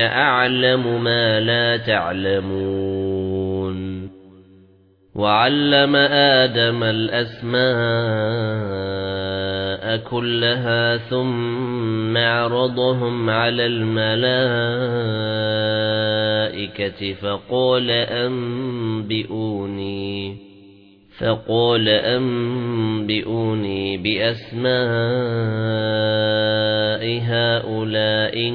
أَعْلَمُ مَا لَا تَعْلَمُونَ. وَعَلَّمَ آدَمَ الْأَسْمَاءَ كُلَّهَا ثُمَّ عَرَضَهُمْ عَلَى الْمَلَائِكَةِ فَقَالَ أَنبِئُونِي فَقَالَ أَنبِئُونِي بِأَسْمَاءِ هَؤُلَاءِ إِن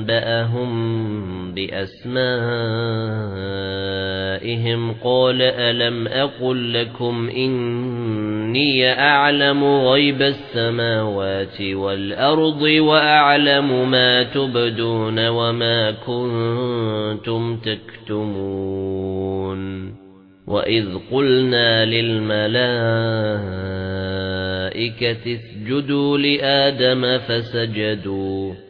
أَنبَأَهُم بِأَسْمَائِهِمْ قَالَ أَلَمْ أَقُل لَّكُمْ إِنِّي أَعْلَمُ غَيْبَ السَّمَاوَاتِ وَالْأَرْضِ وَأَعْلَمُ مَا تُبْدُونَ وَمَا كُنتُمْ تَكْتُمُونَ وَإِذْ قُلْنَا لِلْمَلَائِكَةِ اسْجُدُوا لِآدَمَ فَسَجَدُوا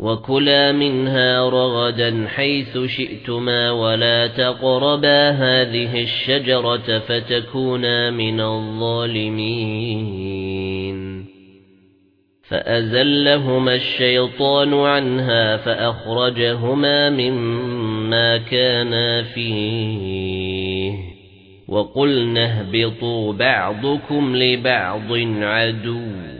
وَكُلَا مِنْهَا رَغَدًا حَيْثُ شِئْتُمَا وَلَا تَقْرَبَا هَذِهِ الشَّجَرَةَ فَتَكُونَا مِنَ الظَّالِمِينَ. فَأَزَلَّهُمَا الشَّيْطَانُ عَنْهَا فَأَخْرَجَهُمَا مِمَّا كَانَا فِيهِ. وَقُلْنَا اهْبِطُوا بَعْضُكُمْ لِبَعْضٍ عَدُوٌّ.